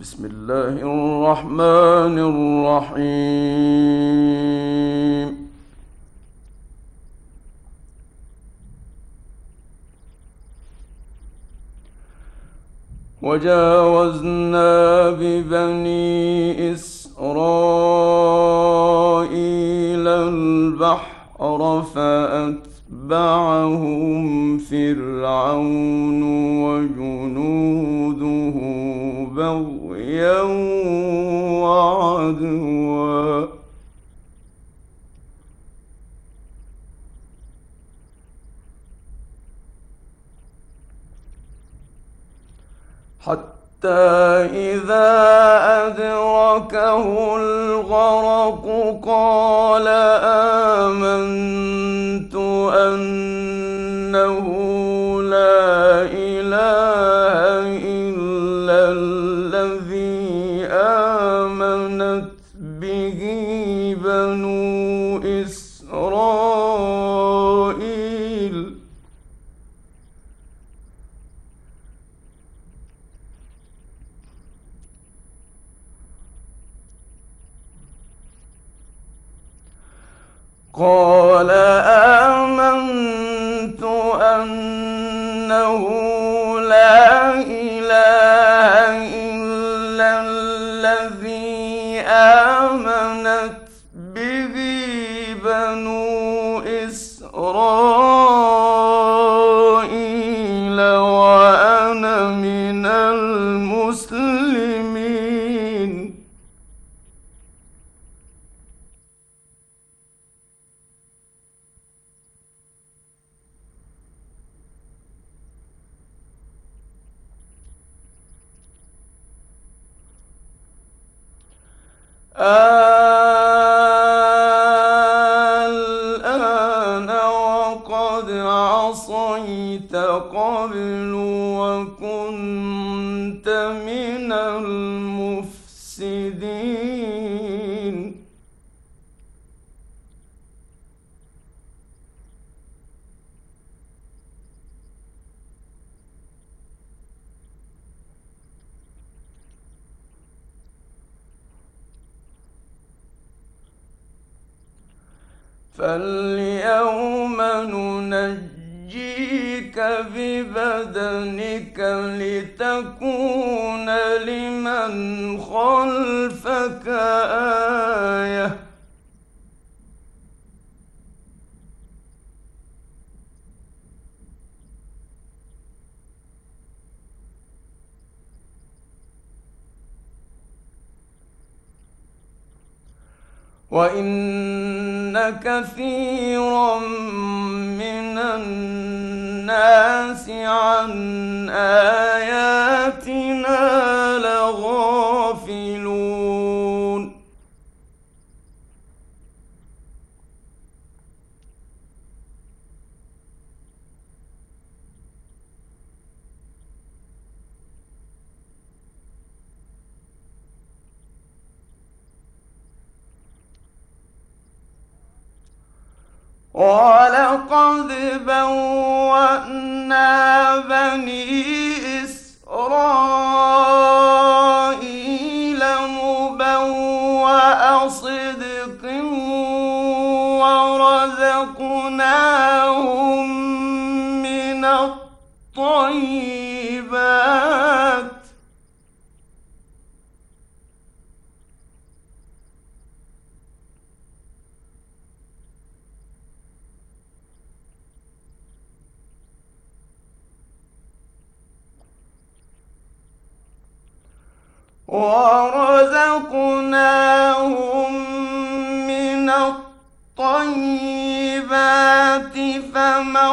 بسم الله الرحمن الرحيم. وجاوزنا ببني إسرائيل البحر فأتبعهم فرعون وجنوده بغيا وعدوا. حتى إذا أدركه الغرق قال آمنت. المسلمين. الآن عصيت قبل وكنت من المفسدين. فاليوم ننجيك ببدنك لتكون لمن خلفك آية. وإن كثيرا من الناس عن آياتنا لغافلون ولقد بوأنا بني ورزقناهم من الطيبات فما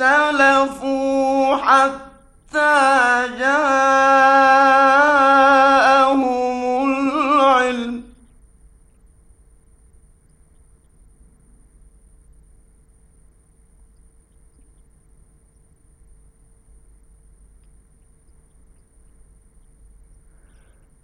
اختلفوا حتى جاءهم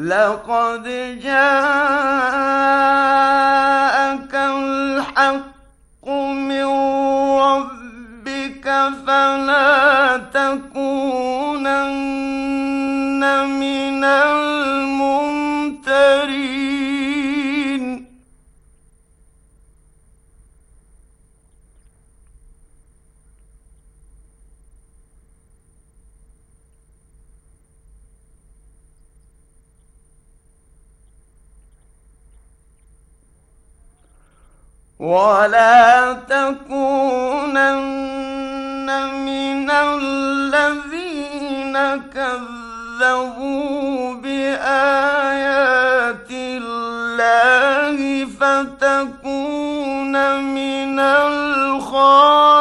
لقد جاءك الحق من ربك فلا تكونن من الممترين ولا تكونن من الذين كذبوا بآيات الله فتكون من الخاسرين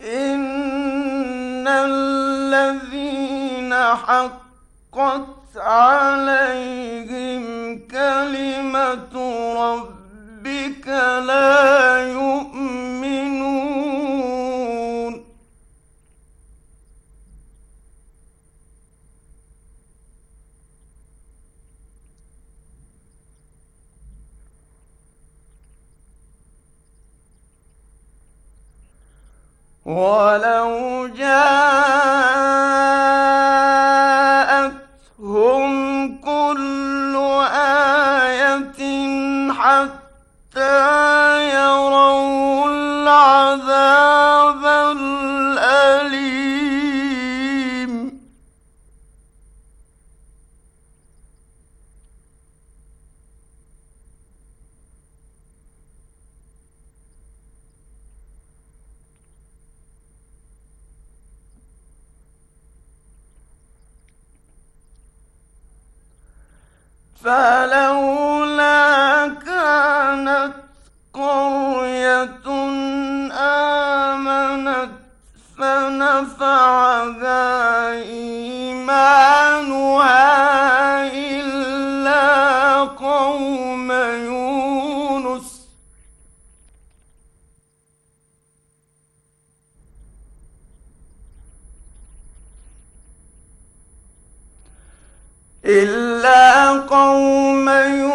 إن الذين حقت عليهم كلمة ربك لا يؤمنون. ولو جاءتهم فلولا إلا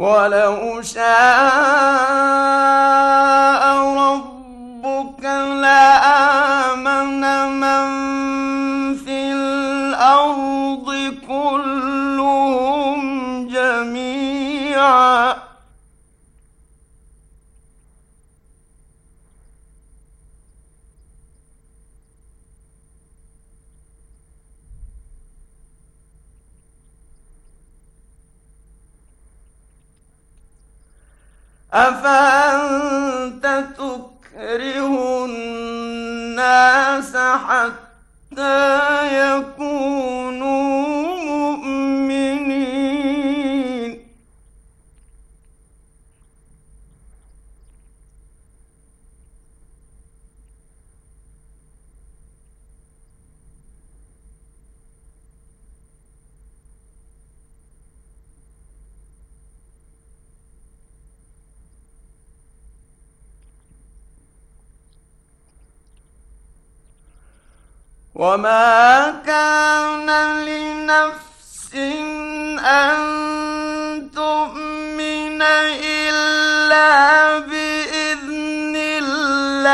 ولو شاء ربك لآمن من في الأرض أفأنت وما كان لنفس أن تؤمن إلا بإذن الله.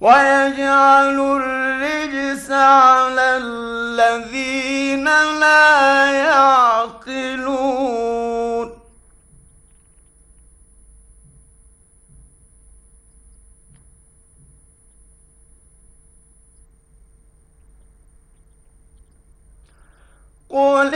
ويجعل على الذين لا يعقلون. قل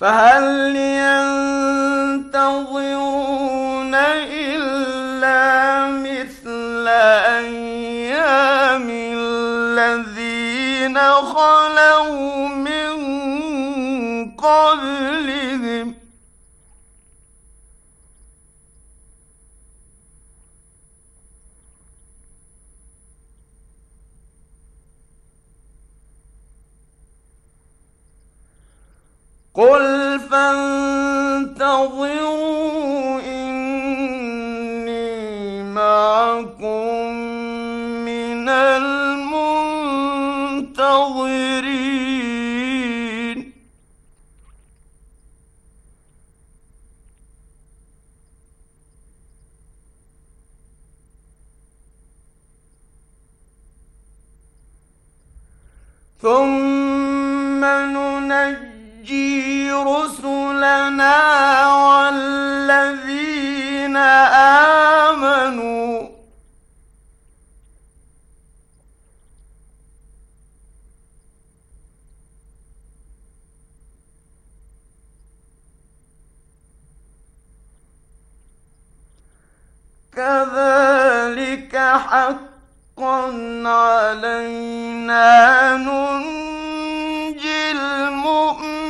فهل ينتظرون إلا مثل أيام الذين خلوا من قبلهم ثم ننجي رسلنا والذين آمنوا كذلك علينا ننجي المؤمنين.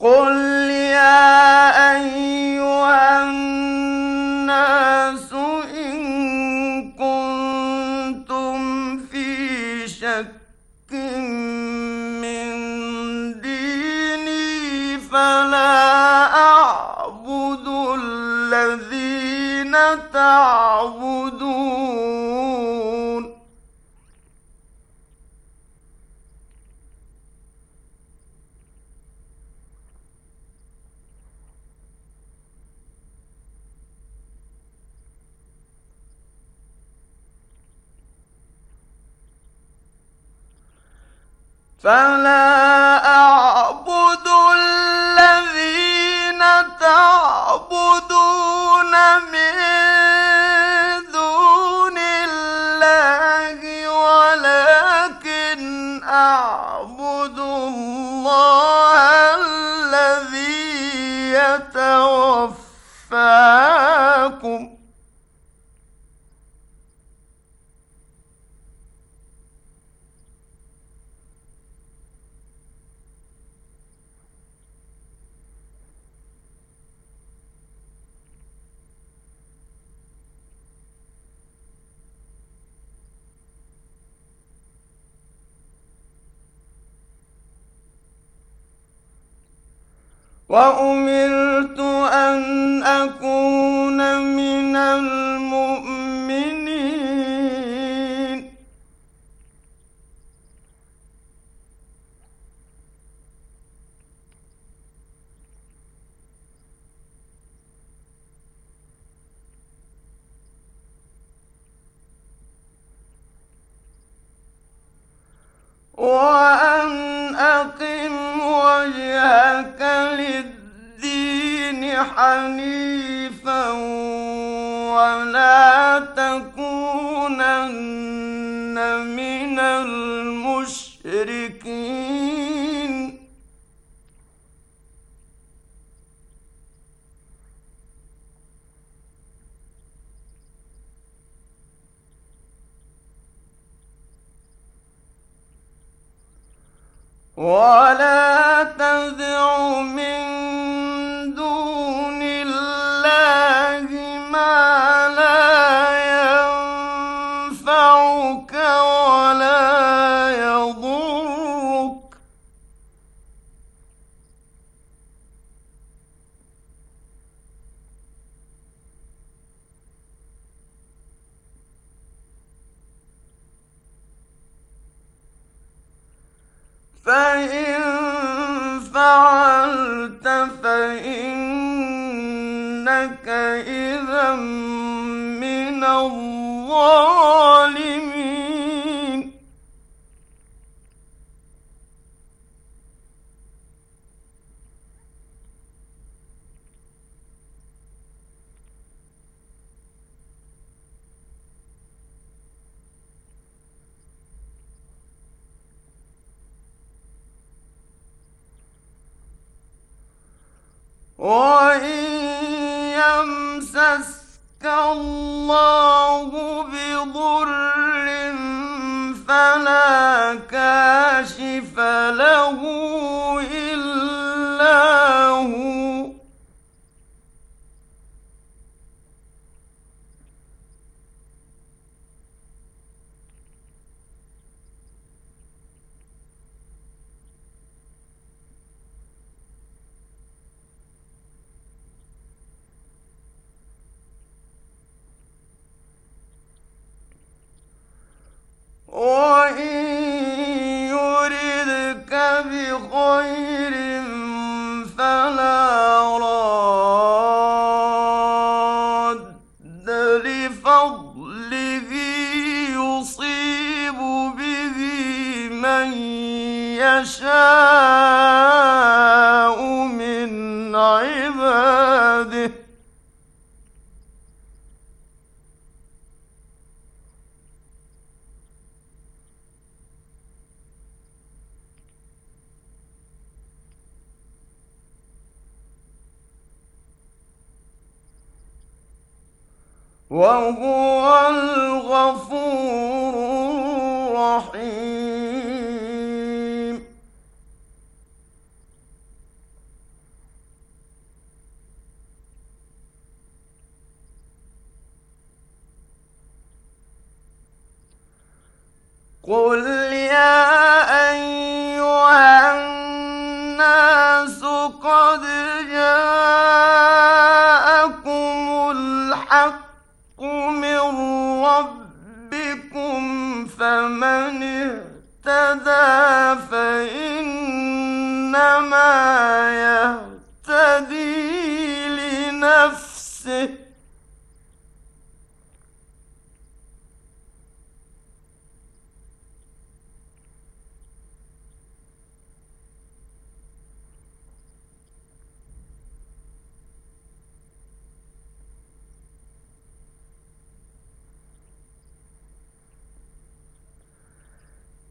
قل فلا أعبد وأم ولا وإن يمسسك الله بضر فلا كاشف له قل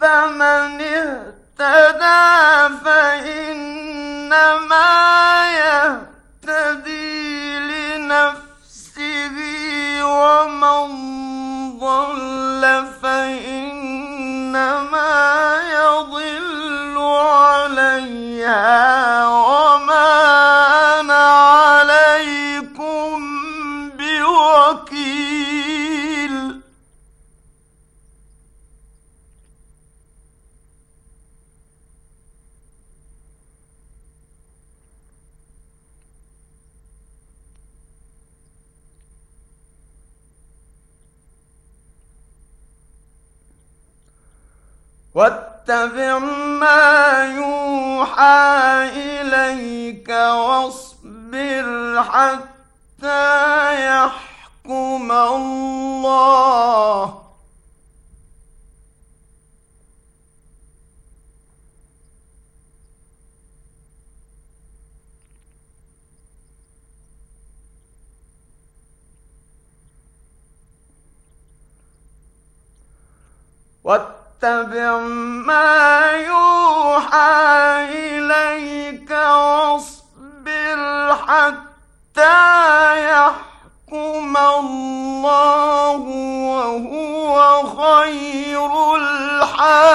فمن اهتدى فإنما الله. واتبع ما يوحى إليك واصبر حتى يحكم الله وهو خير الحاكمين.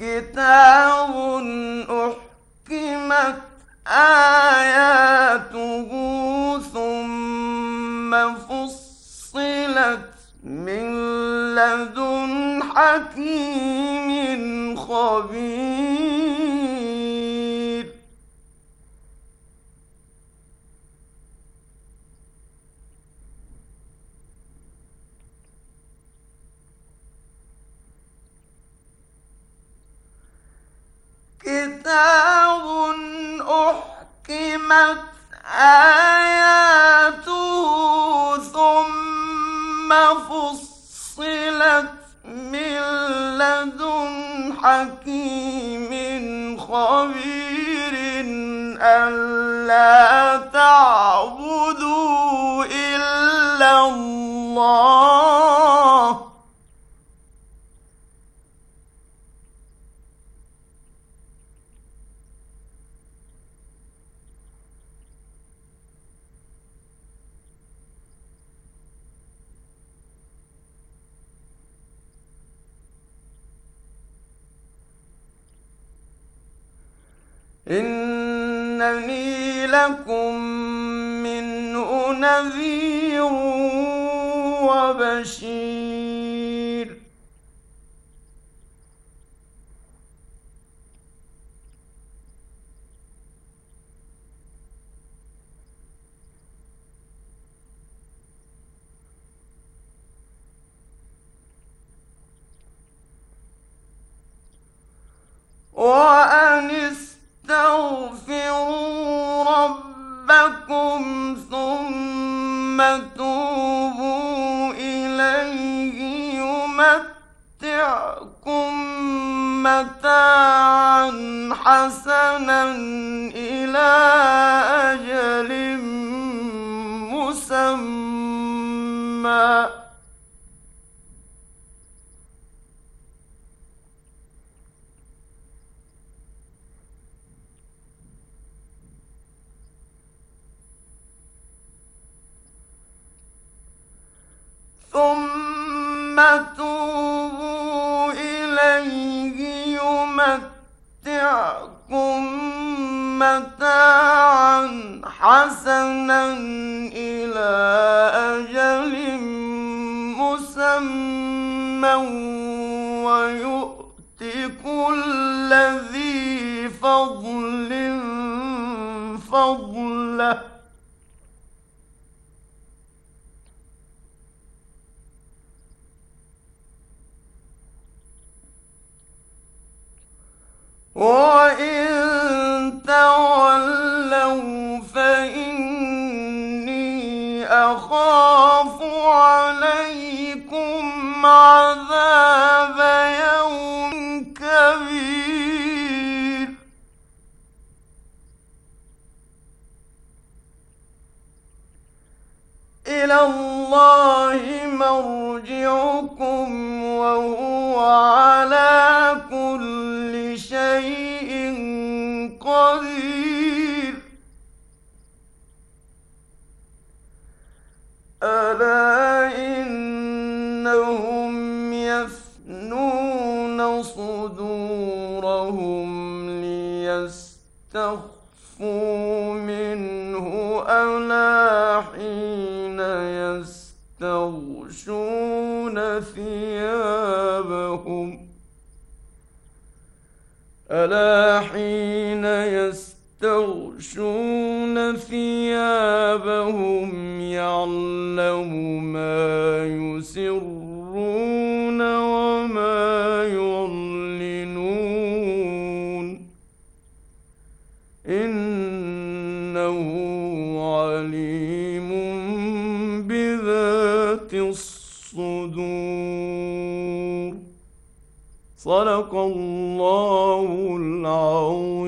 كتاب أحكمت آياته ثم فصلت من لدن حكيم خبير. أحكمت آياته ثم ألا إلا الله إنني لكم منه نذير وبشير. متاعا حسنا إلى أجل مسمى. ثم توبوا إليه يمتعكم متاعا حسنا إلى أجل مسمى ويؤت كل ذي فضل فضله. وإن يفنون صدورهم ليستخفوا منه ألا حين يستغشون ثيابهم ألا حين يستغشون ثيابهم يعلم ما صدق الله العظيم.